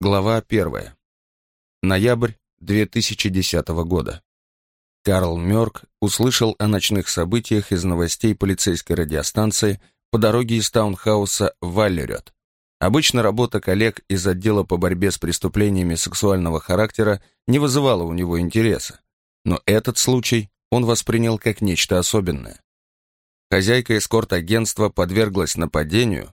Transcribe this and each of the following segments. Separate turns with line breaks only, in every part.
Глава 1. Ноябрь 2010 года. Карл Мёрк услышал о ночных событиях из новостей полицейской радиостанции по дороге из таунхауса в Валлерет. Обычно работа коллег из отдела по борьбе с преступлениями сексуального характера не вызывала у него интереса, но этот случай он воспринял как нечто особенное. Хозяйка эскорт-агентства подверглась нападению,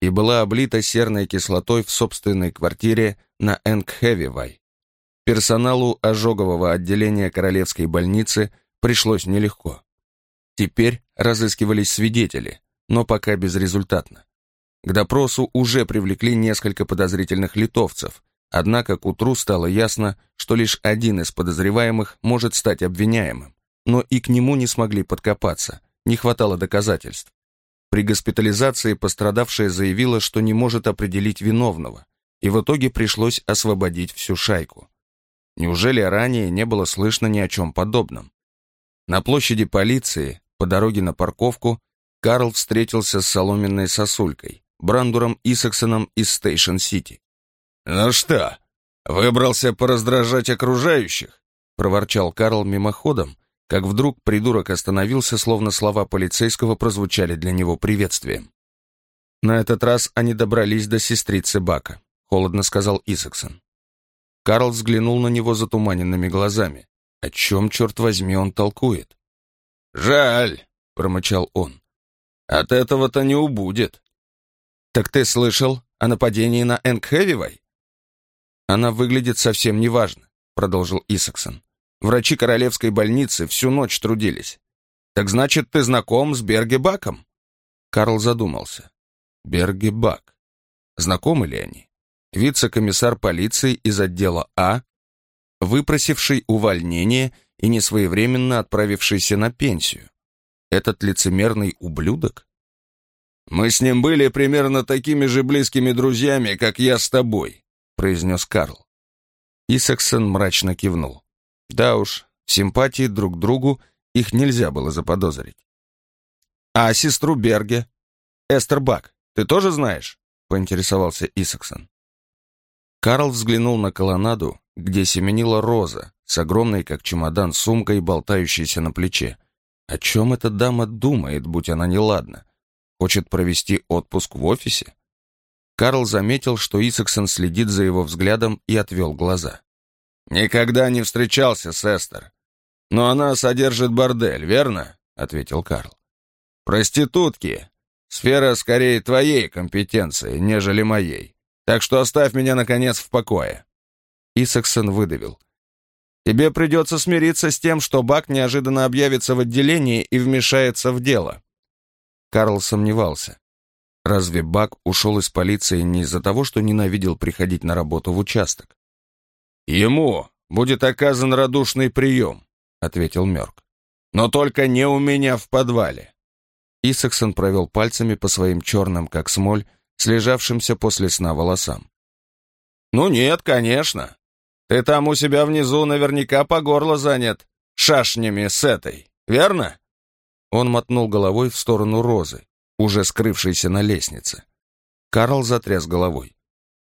и была облита серной кислотой в собственной квартире на Энгхевивай. Персоналу ожогового отделения Королевской больницы пришлось нелегко. Теперь разыскивались свидетели, но пока безрезультатно. К допросу уже привлекли несколько подозрительных литовцев, однако к утру стало ясно, что лишь один из подозреваемых может стать обвиняемым, но и к нему не смогли подкопаться, не хватало доказательств. При госпитализации пострадавшая заявила, что не может определить виновного, и в итоге пришлось освободить всю шайку. Неужели ранее не было слышно ни о чем подобном? На площади полиции, по дороге на парковку, Карл встретился с соломенной сосулькой, Брандуром Исаксоном из Стейшн-Сити.
«Ну что, выбрался пораздражать окружающих?»
проворчал Карл мимоходом, как вдруг придурок остановился, словно слова полицейского прозвучали для него приветствием. На этот раз они добрались до сестрицы Бака, холодно сказал Исаксон. Карл взглянул на него затуманенными глазами. О чем, черт возьми, он толкует?
«Жаль», — промычал он. «От этого-то не убудет».
«Так ты слышал о нападении на Энгхевивай?» «Она выглядит совсем неважно», — продолжил Исаксон. Врачи королевской больницы всю ночь трудились. Так значит, ты знаком с Берге Баком? Карл задумался. Берге Бак. Знакомы ли они? Вице-комиссар полиции из отдела А, выпросивший увольнение и несвоевременно отправившийся на пенсию. Этот лицемерный ублюдок?
«Мы с ним были примерно такими же близкими друзьями, как я с тобой», произнес Карл.
Исаксон мрачно кивнул. Да уж, симпатии друг к другу их нельзя было заподозрить. «А сестру Берге? Эстер Бак, ты тоже знаешь?» — поинтересовался Исаксон. Карл взглянул на колоннаду, где семенила роза с огромной, как чемодан, сумкой, болтающейся на плече. О чем эта дама думает, будь она неладна? Хочет провести отпуск в офисе? Карл заметил, что Исаксон следит за его взглядом и отвел глаза.
«Никогда не встречался с Эстер. Но она содержит бордель, верно?» — ответил Карл. «Проститутки. Сфера скорее твоей компетенции, нежели моей. Так что оставь меня, наконец, в покое».
Исаксон выдавил. «Тебе придется смириться с тем, что Бак неожиданно объявится в отделении и вмешается в дело». Карл сомневался. Разве Бак ушел из полиции не из-за того, что ненавидел приходить на работу в участок?
«Ему будет оказан радушный прием», — ответил Мёрк. «Но только не у меня в подвале».
Исаксон провел пальцами по своим черным, как смоль, слежавшимся после сна волосам.
«Ну нет, конечно. Ты там у себя внизу наверняка по горло занят шашнями с этой, верно?»
Он мотнул головой в сторону Розы, уже скрывшейся на лестнице. Карл затряс головой.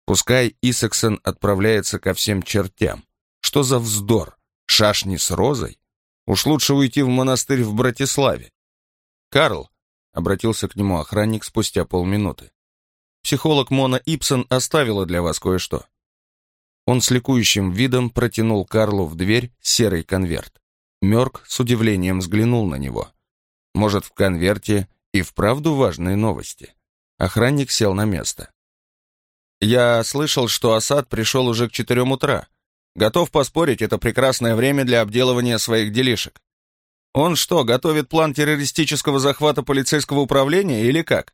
Пускай Исаксон отправляется ко всем чертям. Что за вздор? Шашни с розой? Уж лучше уйти в монастырь в Братиславе. Карл, обратился к нему охранник спустя полминуты. Психолог Мона Ипсон оставила для вас кое-что. Он с ликующим видом протянул Карлу в дверь серый конверт. Мёрк с удивлением взглянул на него. Может, в конверте и вправду важные новости. Охранник сел на место. Я слышал, что Асад пришел уже к четырем утра. Готов поспорить, это прекрасное время для обделывания своих делишек. Он что, готовит план террористического захвата полицейского управления или как?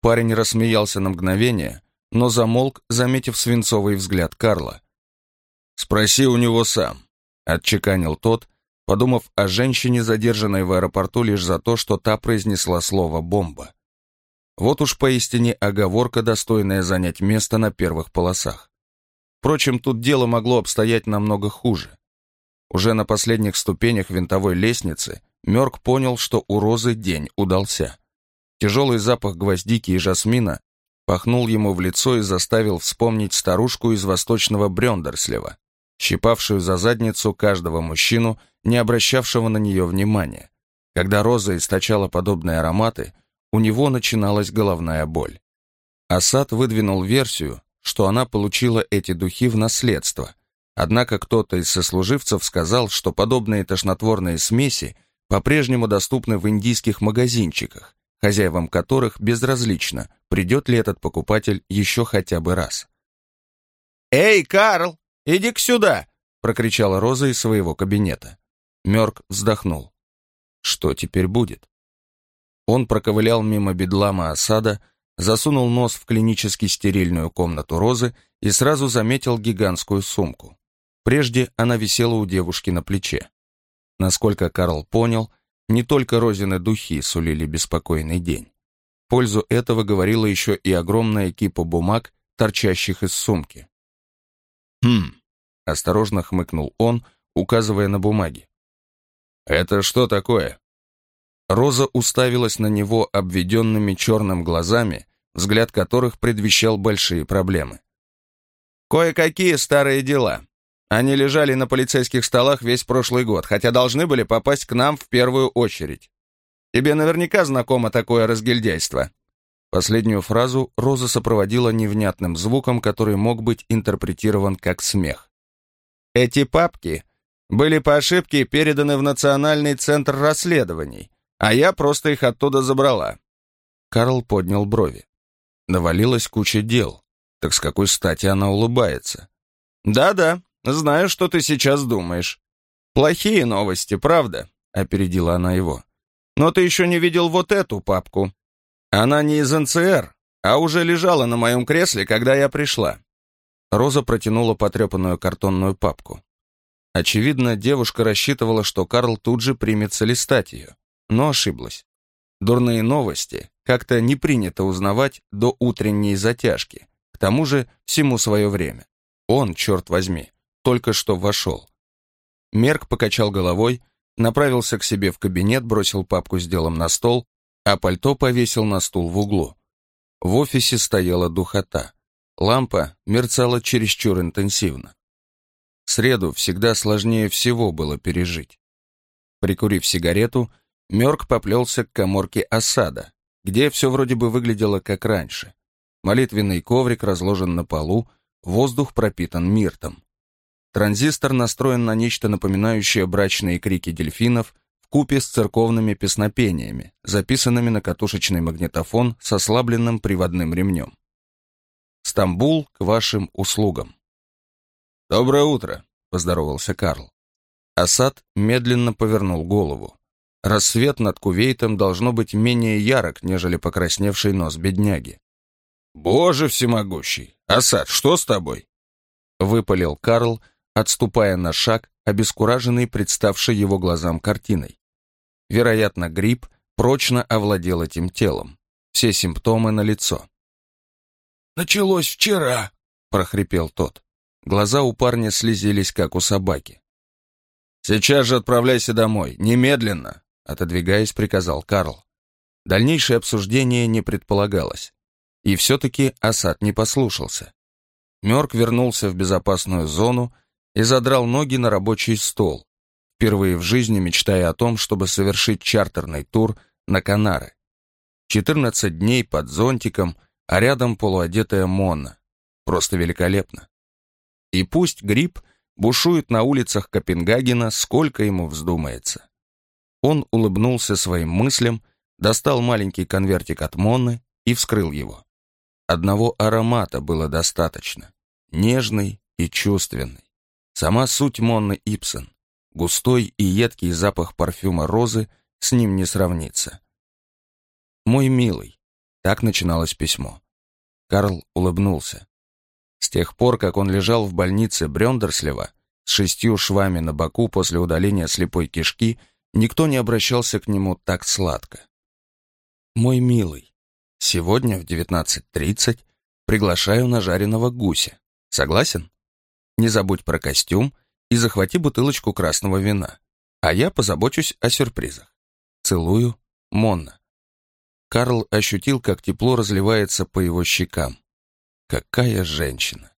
Парень рассмеялся на мгновение, но замолк, заметив свинцовый взгляд Карла.
«Спроси у него сам», — отчеканил тот, подумав о женщине, задержанной в аэропорту лишь за то, что та произнесла слово «бомба».
Вот уж поистине оговорка, достойная занять место на первых полосах. Впрочем, тут дело могло обстоять намного хуже. Уже на последних ступенях винтовой лестницы Мёрк понял, что у Розы день удался. Тяжелый запах гвоздики и жасмина пахнул ему в лицо и заставил вспомнить старушку из восточного Брёндерслева, щипавшую за задницу каждого мужчину, не обращавшего на нее внимания. Когда роза источала подобные ароматы, у него начиналась головная боль. Асад выдвинул версию, что она получила эти духи в наследство, однако кто-то из сослуживцев сказал, что подобные тошнотворные смеси по-прежнему доступны в индийских магазинчиках, хозяевам которых безразлично, придет ли этот покупатель еще хотя бы раз.
«Эй, Карл, иди-ка сюда!»
— прокричала Роза из своего кабинета. Мёрк вздохнул. Что теперь будет? Он проковылял мимо бедлама осада, засунул нос в клинически стерильную комнату Розы и сразу заметил гигантскую сумку. Прежде она висела у девушки на плече. Насколько Карл понял, не только Розины духи сулили беспокойный день. Пользу этого говорила еще и огромная кипа бумаг, торчащих из сумки.
«Хм», —
осторожно хмыкнул он, указывая на бумаги.
«Это что такое?»
Роза уставилась на него обведенными черным глазами, взгляд которых предвещал большие проблемы.
«Кое-какие старые дела. Они лежали на полицейских столах весь прошлый год, хотя должны были попасть к нам в первую очередь. Тебе наверняка знакомо такое разгильдяйство».
Последнюю фразу Роза сопроводила невнятным звуком, который мог быть интерпретирован как смех.
«Эти папки были по ошибке переданы в Национальный центр расследований, а я просто их оттуда забрала».
Карл поднял брови. Навалилась куча дел. Так с какой стати она улыбается?
«Да-да, знаю, что ты сейчас думаешь. Плохие новости, правда?» — опередила она его. «Но ты еще не видел вот эту папку. Она не из НЦР, а уже лежала на моем кресле, когда я пришла».
Роза протянула потрепанную картонную папку. Очевидно, девушка рассчитывала, что Карл тут же примется листать ее, но ошиблась. Дурные новости как-то не принято узнавать до утренней затяжки. К тому же всему свое время. Он, черт возьми, только что вошел. Мерк покачал головой, направился к себе в кабинет, бросил папку с делом на стол, а пальто повесил на стул в углу. В офисе стояла духота. Лампа мерцала чересчур интенсивно. Среду всегда сложнее всего было пережить. Прикурив сигарету, Мёрк поплелся к коморке осада, где все вроде бы выглядело как раньше. Молитвенный коврик разложен на полу, воздух пропитан миртом. Транзистор настроен на нечто напоминающее брачные крики дельфинов в купе с церковными песнопениями, записанными на катушечный магнитофон с ослабленным приводным ремнем. Стамбул к вашим услугам.
«Доброе утро», —
поздоровался Карл. Асад медленно повернул голову. Рассвет над Кувейтом должно быть менее ярок, нежели покрасневший нос бедняги.
«Боже всемогущий! Асад, что с тобой?»
Выпалил Карл, отступая на шаг, обескураженный представшей его глазам картиной. Вероятно, грипп прочно овладел этим телом. Все симптомы налицо.
«Началось вчера», — прохрипел тот.
Глаза у парня слезились, как у собаки.
«Сейчас же отправляйся домой, немедленно!»
Отодвигаясь, приказал Карл. Дальнейшее обсуждение не предполагалось. И все-таки Асад не послушался. Мёрк вернулся в безопасную зону и задрал ноги на рабочий стол, впервые в жизни мечтая о том, чтобы совершить чартерный тур на Канары. 14 дней под зонтиком, а рядом полуодетая Монна. Просто великолепно. И пусть гриб бушует на улицах Копенгагена, сколько ему вздумается. Он улыбнулся своим мыслям, достал маленький конвертик от Монны и вскрыл его. Одного аромата было достаточно. Нежный и чувственный. Сама суть Монны Ипсон. Густой и едкий запах парфюма розы с ним не сравнится. «Мой милый», — так начиналось письмо. Карл улыбнулся. С тех пор, как он лежал в больнице Брёндерслева с шестью швами на боку после удаления слепой кишки, Никто не обращался к нему так сладко. «Мой милый, сегодня в 19.30 приглашаю на жареного гуся. Согласен? Не забудь про костюм и захвати бутылочку красного вина, а я позабочусь о сюрпризах. Целую, Монна». Карл ощутил, как тепло разливается по его щекам. Какая женщина!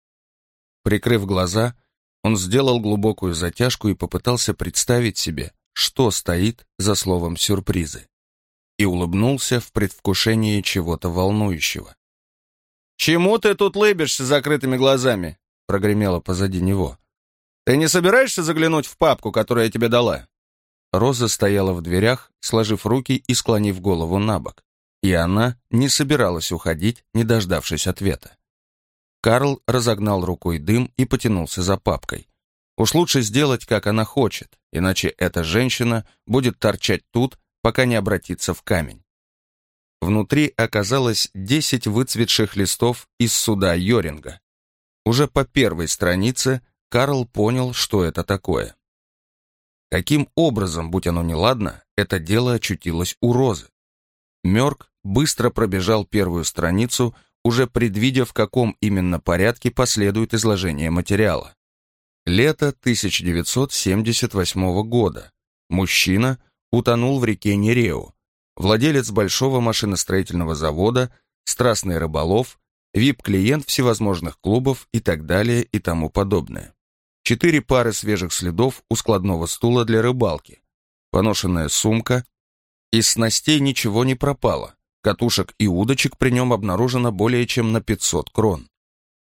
Прикрыв глаза, он сделал глубокую затяжку и попытался представить себе, что стоит за словом «сюрпризы». И улыбнулся в предвкушении чего-то волнующего.
«Чему ты тут лыбишься закрытыми глазами?» прогремело позади него. «Ты не собираешься заглянуть в папку, которую я тебе дала?»
Роза стояла в дверях, сложив руки и склонив голову на бок. И она не собиралась уходить, не дождавшись ответа. Карл разогнал рукой дым и потянулся за папкой. Уж лучше сделать, как она хочет, иначе эта женщина будет торчать тут, пока не обратится в камень. Внутри оказалось десять выцветших листов из суда Йоринга. Уже по первой странице Карл понял, что это такое. Каким образом, будь оно неладно, это дело очутилось у Розы? Мёрк быстро пробежал первую страницу, уже предвидя, в каком именно порядке последует изложение материала. Лето 1978 года. Мужчина утонул в реке Нерео владелец большого машиностроительного завода, страстный рыболов, вип-клиент всевозможных клубов и так далее и тому подобное. Четыре пары свежих следов у складного стула для рыбалки, поношенная сумка, из снастей ничего не пропало, катушек и удочек при нем обнаружено более чем на 500 крон.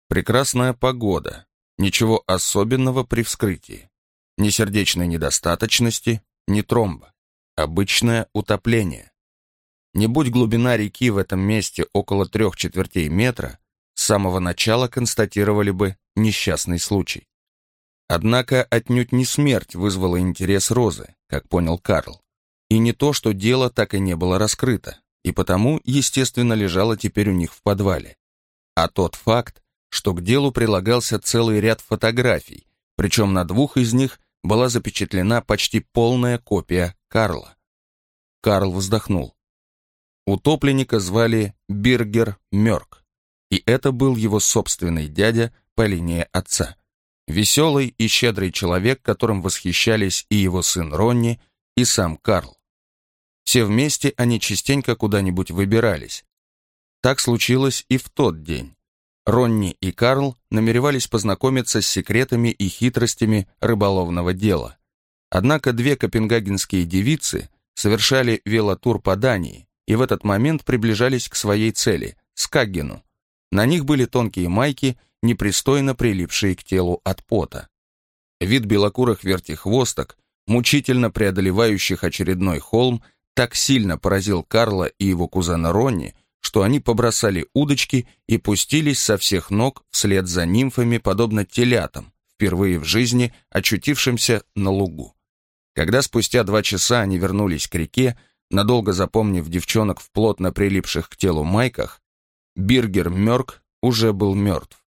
Прекрасная погода, ничего особенного при вскрытии, ни сердечной недостаточности, ни тромба, обычное утопление. Не будь глубина реки в этом месте около трех четвертей метра, с самого начала констатировали бы несчастный случай. Однако отнюдь не смерть вызвала интерес Розы, как понял Карл, и не то, что дело так и не было раскрыто, и потому, естественно, лежало теперь у них в подвале, а тот факт, что к делу прилагался целый ряд фотографий, причем на двух из них была запечатлена почти полная копия Карла. Карл вздохнул. Утопленника звали Биргер Мёрк, и это был его собственный дядя по линии отца. Веселый и щедрый человек, которым восхищались и его сын Ронни, и сам Карл. Все вместе они частенько куда-нибудь выбирались. Так случилось и в тот день. Ронни и Карл намеревались познакомиться с секретами и хитростями рыболовного дела. Однако две копенгагенские девицы совершали велотур по Дании, и в этот момент приближались к своей цели – Скаггену. На них были тонкие майки, непристойно прилипшие к телу от пота. Вид белокурых вертихвосток, мучительно преодолевающих очередной холм, так сильно поразил Карла и его кузена Ронни, что они побросали удочки и пустились со всех ног вслед за нимфами, подобно телятам, впервые в жизни очутившимся на лугу. Когда спустя два часа они вернулись к реке, Надолго запомнив девчонок в плотно прилипших к телу майках, Биргер Мёрк уже был мертв.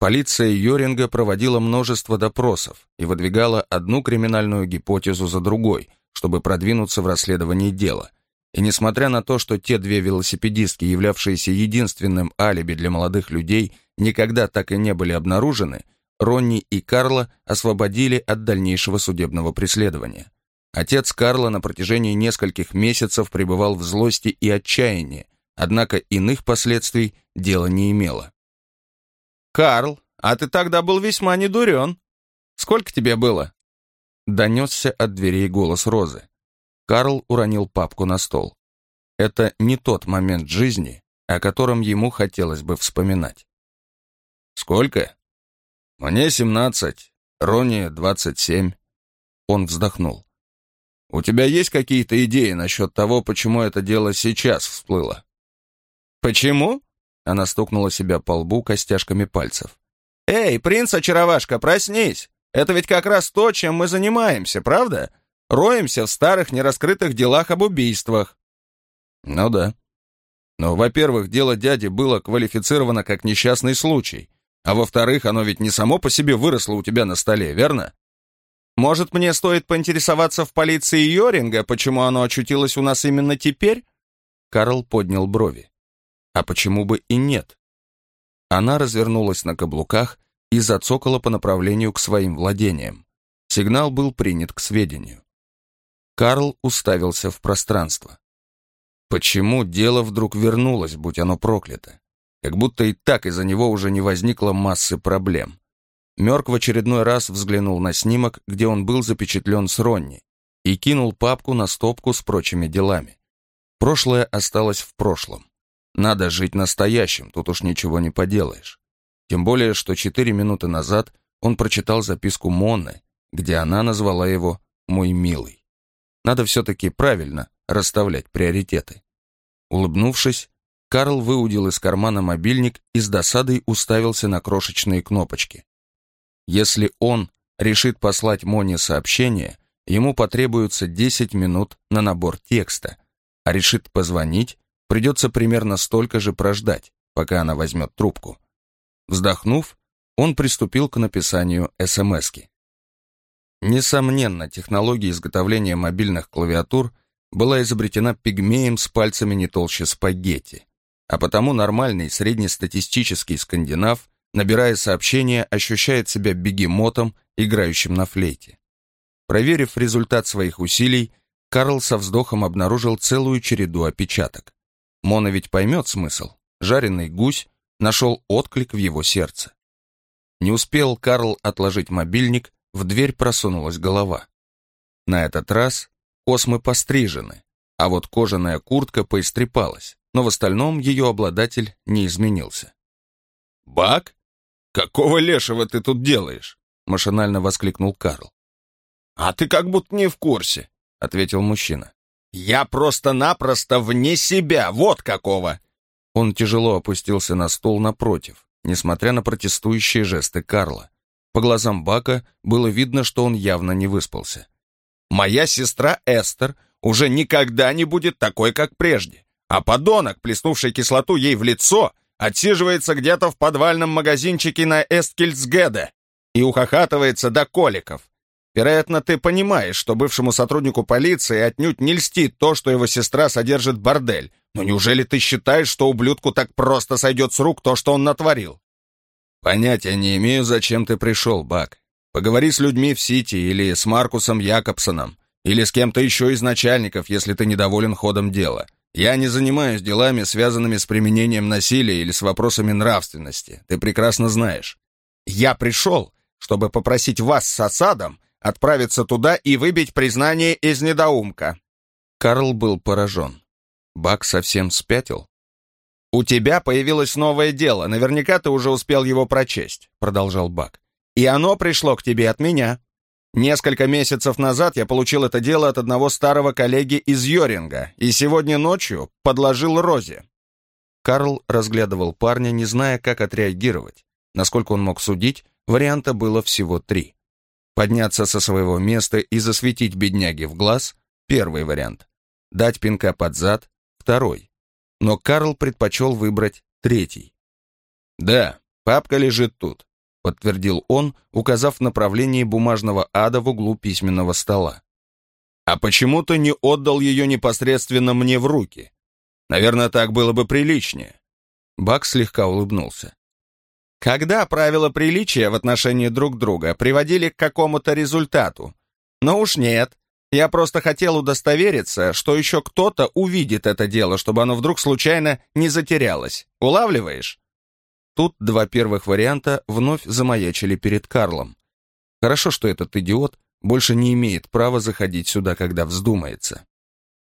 Полиция Йоринга проводила множество допросов и выдвигала одну криминальную гипотезу за другой, чтобы продвинуться в расследовании дела. И несмотря на то, что те две велосипедистки, являвшиеся единственным алиби для молодых людей, никогда так и не были обнаружены, Ронни и Карла освободили от дальнейшего судебного преследования. Отец Карла на протяжении нескольких месяцев пребывал в злости и отчаянии, однако иных последствий дело не имело.
«Карл, а ты тогда был весьма недурен. Сколько тебе было?»
Донесся от дверей голос Розы. Карл уронил папку на стол. Это не тот момент жизни, о котором ему хотелось бы вспоминать.
«Сколько?» «Мне семнадцать, Рони двадцать семь».
Он вздохнул.
У тебя есть какие-то идеи насчет того, почему это дело сейчас всплыло?»
«Почему?»
Она стукнула себя по лбу костяшками пальцев.
«Эй, принц-очаровашка, проснись! Это ведь как раз то, чем мы занимаемся, правда? Роемся в старых нераскрытых делах об убийствах».
«Ну да. Но, во-первых, дело дяди было квалифицировано как несчастный случай, а во-вторых, оно ведь не само по себе выросло у тебя на столе, верно?»
Может, мне стоит поинтересоваться в полиции Йоринга, почему оно очутилось у нас именно теперь?»
Карл поднял брови. «А почему бы и нет?» Она развернулась на каблуках и зацокала по направлению к своим владениям. Сигнал был принят к сведению. Карл уставился в пространство. Почему дело вдруг вернулось, будь оно проклято? Как будто и так из-за него уже не возникло массы проблем. Мёрк в очередной раз взглянул на снимок, где он был запечатлен с Ронни, и кинул папку на стопку с прочими делами. Прошлое осталось в прошлом. Надо жить настоящим, тут уж ничего не поделаешь. Тем более, что четыре минуты назад он прочитал записку Монны, где она назвала его «мой милый». Надо все-таки правильно расставлять приоритеты. Улыбнувшись, Карл выудил из кармана мобильник и с досадой уставился на крошечные кнопочки. Если он решит послать Моне сообщение, ему потребуется 10 минут на набор текста, а решит позвонить, придется примерно столько же прождать, пока она возьмет трубку. Вздохнув, он приступил к написанию СМСки. Несомненно, технология изготовления мобильных клавиатур была изобретена пигмеем с пальцами не толще спагетти, а потому нормальный среднестатистический скандинав, набирая сообщение, ощущает себя бегемотом, играющим на флейте. Проверив результат своих усилий, Карл со вздохом обнаружил целую череду опечаток. Мона ведь поймет смысл. Жареный гусь нашел отклик в его сердце. Не успел Карл отложить мобильник, в дверь просунулась голова. На этот раз космы пострижены, а вот кожаная куртка поистрепалась, но в остальном ее обладатель не изменился.
«Бак? Какого лешего ты тут делаешь?»
машинально воскликнул Карл.
«А ты как будто не в курсе», — ответил мужчина. «Я просто-напросто вне себя, вот какого!»
Он тяжело опустился на стол напротив, несмотря на протестующие жесты Карла. По глазам Бака было видно, что он явно не выспался.
«Моя сестра Эстер уже никогда не будет такой, как прежде, а подонок, плеснувший кислоту ей в лицо, отсиживается где-то в подвальном магазинчике на Эсткельцгеде и ухахатывается до коликов. Вероятно, ты понимаешь, что бывшему сотруднику полиции отнюдь не льстит то, что его сестра содержит бордель. Но неужели ты считаешь, что ублюдку так просто сойдет с рук то, что он натворил?
Понятия не имею, зачем ты пришел, Бак. Поговори с людьми в Сити или с Маркусом Якобсоном, или с кем-то еще из начальников, если ты недоволен ходом дела. Я не занимаюсь делами, связанными с применением насилия или с вопросами нравственности. Ты прекрасно знаешь.
Я пришел, чтобы попросить вас с осадом отправиться туда и выбить признание из недоумка».
Карл был поражен. Бак совсем спятил.
«У тебя появилось новое дело, наверняка ты уже успел его прочесть», — продолжал Бак. «И оно пришло к тебе от меня. Несколько месяцев назад я получил это дело от одного старого коллеги из Йоринга, и сегодня ночью подложил Розе».
Карл разглядывал парня, не зная, как отреагировать. Насколько он мог судить, варианта было всего три. Подняться со своего места и засветить бедняге в глаз – первый вариант. Дать пинка под зад – второй. Но Карл предпочел выбрать третий.
«Да, папка лежит тут», —
подтвердил он, указав направление бумажного ада в углу письменного стола.
«А почему ты не отдал ее непосредственно мне в руки? Наверное, так было бы приличнее».
Бак слегка улыбнулся.
Когда правила приличия в отношении друг друга приводили к какому-то результату? Но уж нет. Я просто хотел удостовериться, что еще кто-то увидит это дело, чтобы оно вдруг случайно не затерялось. Улавливаешь?
Тут два первых варианта вновь замаячили перед Карлом. Хорошо, что этот идиот больше не имеет права заходить сюда, когда вздумается.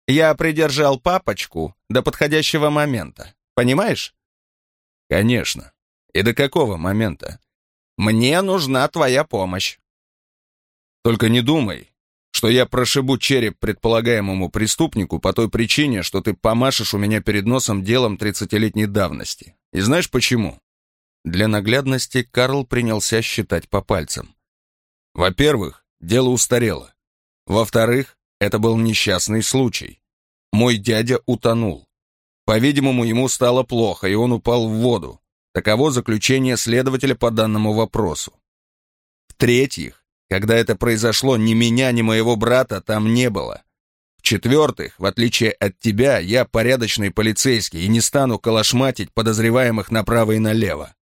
Я придержал папочку до подходящего момента. Понимаешь?
Конечно. И до какого момента?
Мне нужна твоя помощь.
Только не думай, что я прошибу череп предполагаемому преступнику по той причине, что ты помашешь у меня перед носом делом тридцатилетней давности. И знаешь почему? Для наглядности Карл принялся считать по пальцам. Во-первых, дело устарело. Во-вторых, это был несчастный случай. Мой дядя утонул. По-видимому, ему стало плохо, и он упал в воду. Таково заключение следователя по данному вопросу. В-третьих, когда это произошло, ни меня, ни моего брата там не было. В-четвертых, в отличие от тебя, я порядочный полицейский и не стану калашматить подозреваемых направо и налево.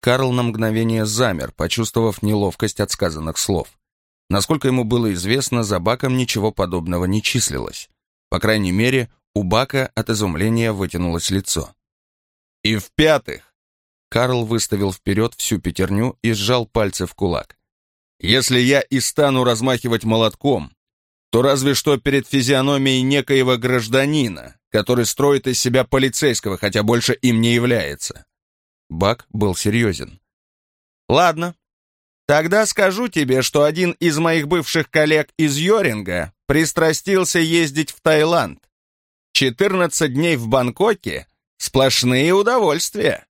Карл на мгновение замер, почувствовав неловкость от сказанных слов. Насколько ему было известно, за Баком ничего подобного не числилось. По крайней мере, У Бака от изумления вытянулось лицо.
«И в-пятых»,
Карл выставил вперед всю пятерню и сжал пальцы в кулак.
«Если я и стану размахивать молотком, то разве что перед физиономией некоего гражданина, который строит из себя полицейского, хотя больше им не является».
Бак был серьезен.
«Ладно, тогда скажу тебе, что один из моих бывших коллег из Йоринга пристрастился ездить в Таиланд. 14 дней в Бангкоке — сплошные удовольствия».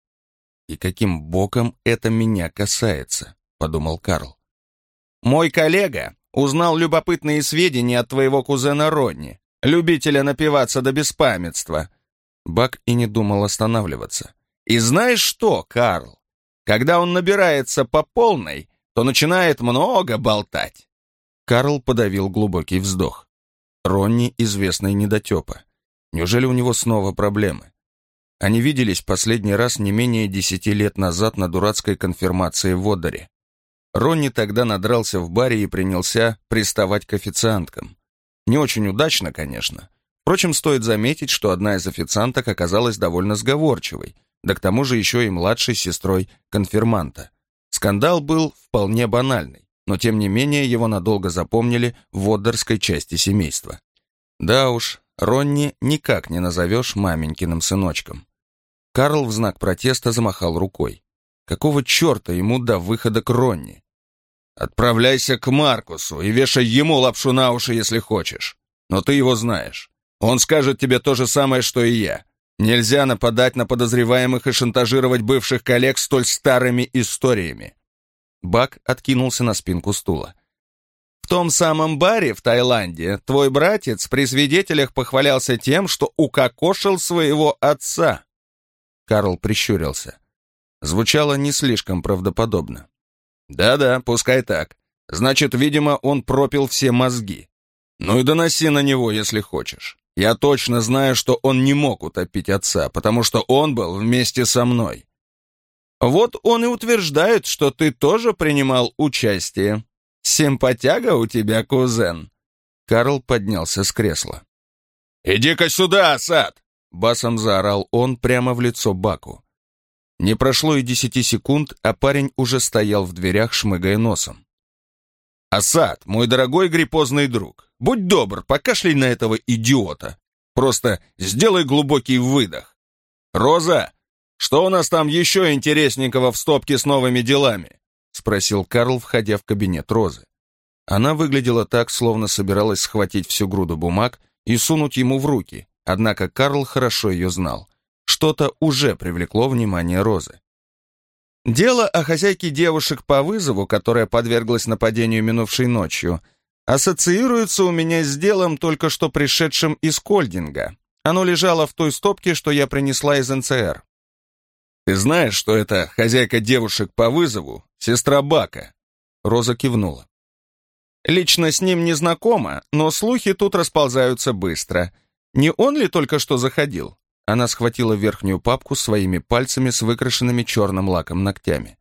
«И каким боком это меня касается?» — подумал Карл.
«Мой коллега узнал любопытные сведения от твоего кузена Ронни, любителя напиваться до беспамятства».
Бак и не думал останавливаться.
«И знаешь что, Карл? Когда он набирается по полной, то начинает много болтать».
Карл подавил глубокий вздох. Ронни — известный недотепа. Неужели у него снова проблемы? Они виделись последний раз не менее десяти лет назад на дурацкой конфирмации в Одере. Ронни тогда надрался в баре и принялся приставать к официанткам. Не очень удачно, конечно. Впрочем, стоит заметить, что одна из официанток оказалась довольно сговорчивой, да к тому же еще и младшей сестрой конфирманта. Скандал был вполне банальный, но тем не менее его надолго запомнили в Оддерской части семейства. Да уж, Ронни никак не назовешь маменькиным сыночком. Карл в знак протеста замахал рукой. Какого черта ему до выхода к Ронни?
«Отправляйся к Маркусу и вешай ему лапшу на уши, если хочешь. Но ты его знаешь. Он скажет тебе то же самое, что и я. Нельзя нападать на подозреваемых и шантажировать бывших коллег столь старыми историями».
Бак откинулся на спинку стула.
В том самом баре в Таиланде твой братец при свидетелях похвалялся тем, что укокошил своего отца.
Карл прищурился. Звучало не слишком правдоподобно.
Да-да, пускай так. Значит, видимо, он пропил все мозги. Ну и доноси на него, если хочешь. Я точно знаю, что он не мог утопить отца, потому что он был вместе со мной.
Вот он и утверждает, что ты тоже принимал участие. «Симпатяга у тебя, кузен!»
Карл поднялся с кресла.
«Иди-ка сюда, Асад!»
Басом заорал он прямо в лицо Баку. Не прошло и десяти секунд, а парень уже стоял в дверях, шмыгая носом.
«Асад, мой дорогой гриппозный друг, будь добр, покашляй на этого идиота. Просто сделай глубокий выдох. Роза, что у нас там еще интересненького в стопке с новыми делами?»
— спросил Карл, входя в кабинет Розы. Она выглядела так, словно собиралась схватить всю груду бумаг и сунуть ему в руки, однако Карл хорошо ее знал. Что-то уже привлекло внимание Розы.
«Дело о хозяйке девушек по вызову, которая подверглась нападению минувшей ночью, ассоциируется у меня с делом, только что пришедшим из Кольдинга. Оно лежало в той стопке, что я принесла из НЦР.
«Ты знаешь, что это хозяйка девушек по вызову, сестра Бака?»
Роза кивнула.
«Лично с ним не знакома, но слухи тут расползаются быстро. Не он ли только что заходил?»
Она схватила верхнюю папку своими пальцами с выкрашенными черным лаком ногтями.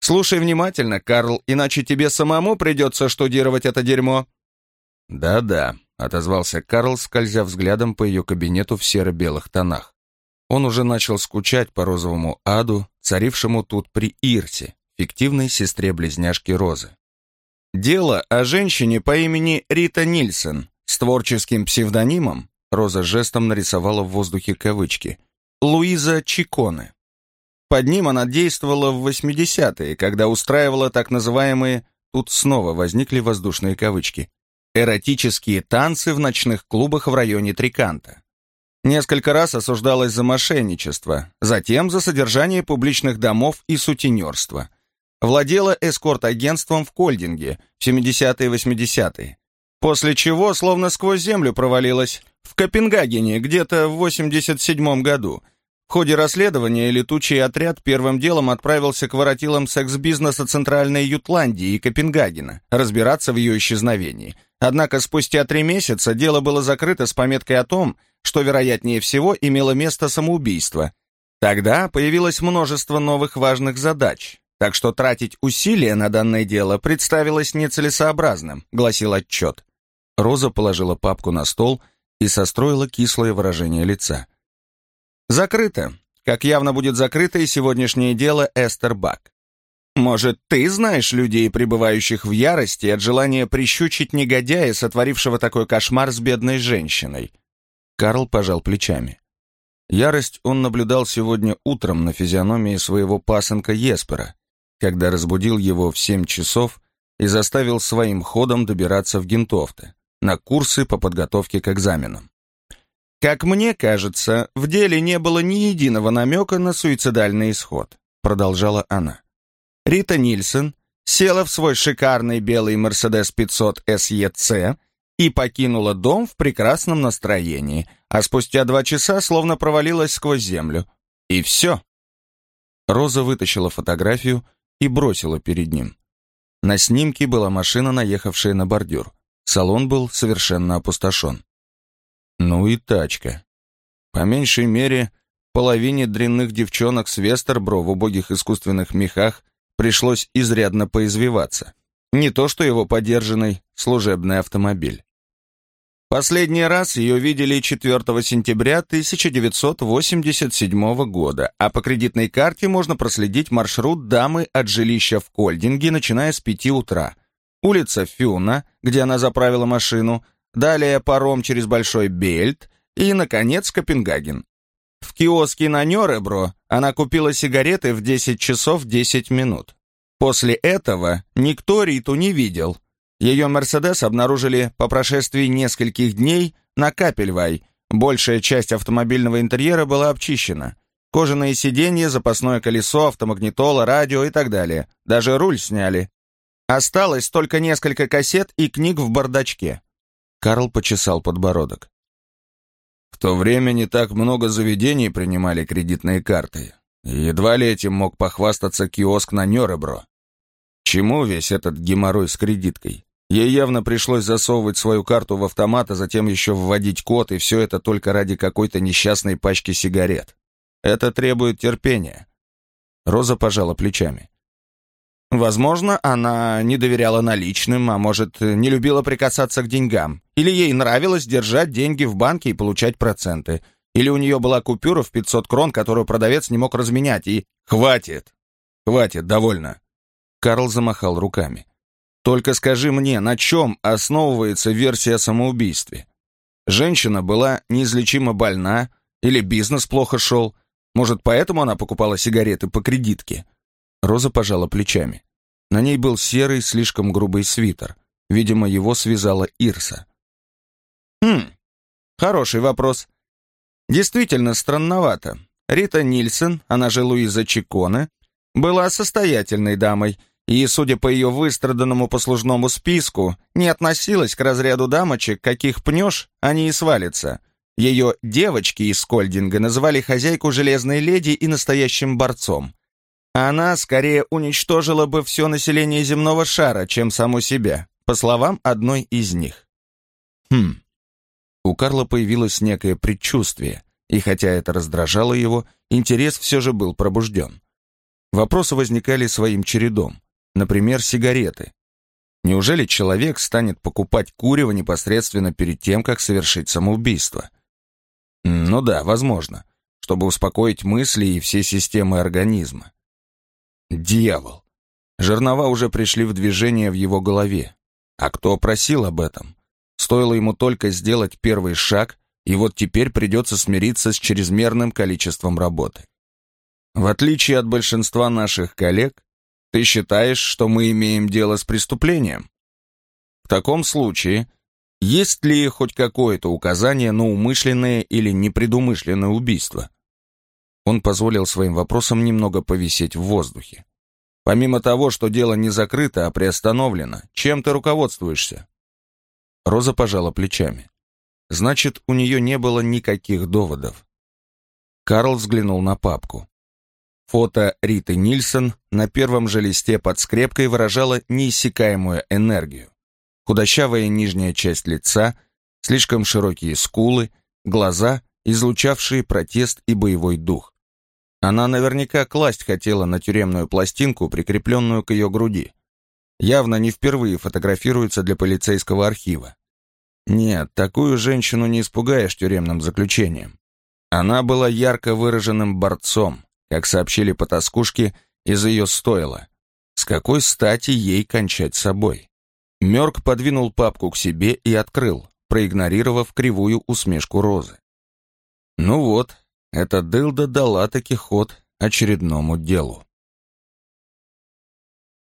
«Слушай внимательно, Карл, иначе тебе самому придется штудировать это дерьмо».
«Да-да», — отозвался Карл, скользя взглядом по ее кабинету в серо-белых тонах. Он уже начал скучать по розовому аду, царившему тут при Ирсе, фиктивной сестре-близняшки Розы.
Дело о женщине по имени Рита Нильсон с творческим псевдонимом, Роза жестом нарисовала в воздухе кавычки, Луиза Чиконе. Под ним она действовала в 80-е, когда устраивала так называемые, тут снова возникли воздушные кавычки, эротические танцы в ночных клубах в районе Триканта. Несколько раз осуждалась за мошенничество, затем за содержание публичных домов и сутенерство. Владела эскорт-агентством в Кольдинге в 70-е и 80-е. После чего словно сквозь землю провалилась в Копенгагене где-то в 87 году. В ходе расследования летучий отряд первым делом отправился к воротилам секс-бизнеса Центральной Ютландии и Копенгагена разбираться в ее исчезновении. Однако спустя три месяца дело было закрыто с пометкой о том, что, вероятнее всего, имело место самоубийство. Тогда появилось множество новых важных задач, так что тратить усилия на данное дело представилось нецелесообразным, гласил отчет.
Роза положила папку на стол
и состроила кислое выражение лица. «Закрыто. Как явно будет закрыто и сегодняшнее дело Эстер Бак. Может, ты знаешь людей, пребывающих в ярости от желания прищучить негодяя, сотворившего такой кошмар с бедной женщиной?» Карл пожал плечами. Ярость он наблюдал сегодня утром на физиономии своего пасынка Еспера, когда разбудил его в семь часов и заставил своим ходом добираться в Гентофте на курсы по подготовке к экзаменам. «Как мне кажется, в деле не было ни единого намека на суицидальный исход», продолжала она. Рита Нильсон села в свой шикарный белый Mercedes 500 SEC и покинула дом в прекрасном настроении, а спустя два часа словно провалилась сквозь землю. И все. Роза вытащила фотографию и бросила перед ним. На снимке была машина, наехавшая на бордюр. Салон был совершенно опустошен. Ну и тачка. По меньшей мере, половине дрянных девчонок с Вестербро в убогих искусственных мехах пришлось изрядно поизвиваться. Не то что его подержанный служебный автомобиль. Последний раз ее видели 4 сентября 1987 года, а по кредитной карте можно проследить маршрут дамы от жилища в Кольдинге, начиная с 5 утра. Улица Фюна, где она заправила машину, далее паром через Большой Бельт и, наконец, Копенгаген. В киоске на Нёребро она купила сигареты в 10 часов 10 минут. После этого никто Риту не видел – ее «Мерседес» обнаружили по прошествии нескольких дней на Капельвай. Большая часть автомобильного интерьера была обчищена. Кожаные сиденья, запасное колесо, автомагнитола, радио и так далее. Даже руль сняли. Осталось только несколько кассет и книг в бардачке. Карл почесал подбородок. В то время не так много заведений принимали кредитные карты. Едва ли этим мог похвастаться киоск на Нёребро. Чему весь этот геморрой с кредиткой? Ей явно пришлось засовывать свою карту в автомат, а затем еще вводить код, и все это только ради какой-то несчастной пачки сигарет. Это требует терпения. Роза пожала плечами. Возможно, она не доверяла наличным, а может, не любила прикасаться к деньгам. Или ей нравилось держать деньги в банке и получать проценты. Или у нее была купюра в 500 крон, которую продавец не мог разменять, и... «Хватит! Хватит, довольно!» Карл замахал руками. Только скажи мне, на чем основывается версия о самоубийстве? Женщина была неизлечимо больна, или бизнес плохо шел, может, поэтому она покупала сигареты по кредитке? Роза пожала плечами. На ней был серый, слишком грубый свитер. Видимо, его связала Ирса. Хм, хороший вопрос. Действительно странновато. Рита Нильсон, она же Луиза Чиконе, была состоятельной дамой и, судя по ее выстраданному послужному списку, не относилась к разряду дамочек, каких пнешь, они и свалятся. Ее девочки из Скольдинга называли хозяйку железной леди и настоящим борцом. Она скорее уничтожила бы все население земного шара, чем саму себя, по словам одной из них. Хм. У Карла появилось некое предчувствие, и хотя это раздражало его, интерес все же был пробужден. Вопросы возникали своим чередом. Например, сигареты. Неужели человек станет покупать курево непосредственно перед тем, как совершить самоубийство? Ну да, возможно, чтобы успокоить мысли и все системы организма. Дьявол. Жернова уже пришли в движение в его голове. А кто просил об этом? Стоило ему только сделать первый шаг, и вот теперь придется смириться с чрезмерным количеством работы. В отличие от большинства наших коллег, ты считаешь, что мы имеем дело с преступлением? В таком случае, есть ли хоть какое-то указание на умышленное или непредумышленное убийство? Он позволил своим вопросам немного повисеть в воздухе. Помимо того, что дело не закрыто, а приостановлено, чем ты руководствуешься? Роза пожала плечами. Значит, у нее не было никаких доводов. Карл взглянул на папку. Фото Риты Нильсон на первом же листе под скрепкой выражало неиссякаемую энергию. Худощавая нижняя часть лица, слишком широкие скулы, глаза, излучавшие протест и боевой дух. Она наверняка класть хотела на тюремную пластинку, прикрепленную к ее груди. Явно не впервые фотографируется для полицейского архива.
Нет, такую женщину не испугаешь тюремным заключением. Она была ярко выраженным борцом, как сообщили потаскушки из ее стойла. С какой стати ей кончать собой? Мёрк подвинул папку к себе и открыл, проигнорировав кривую усмешку Розы. Ну вот, эта дылда дала таки ход очередному делу.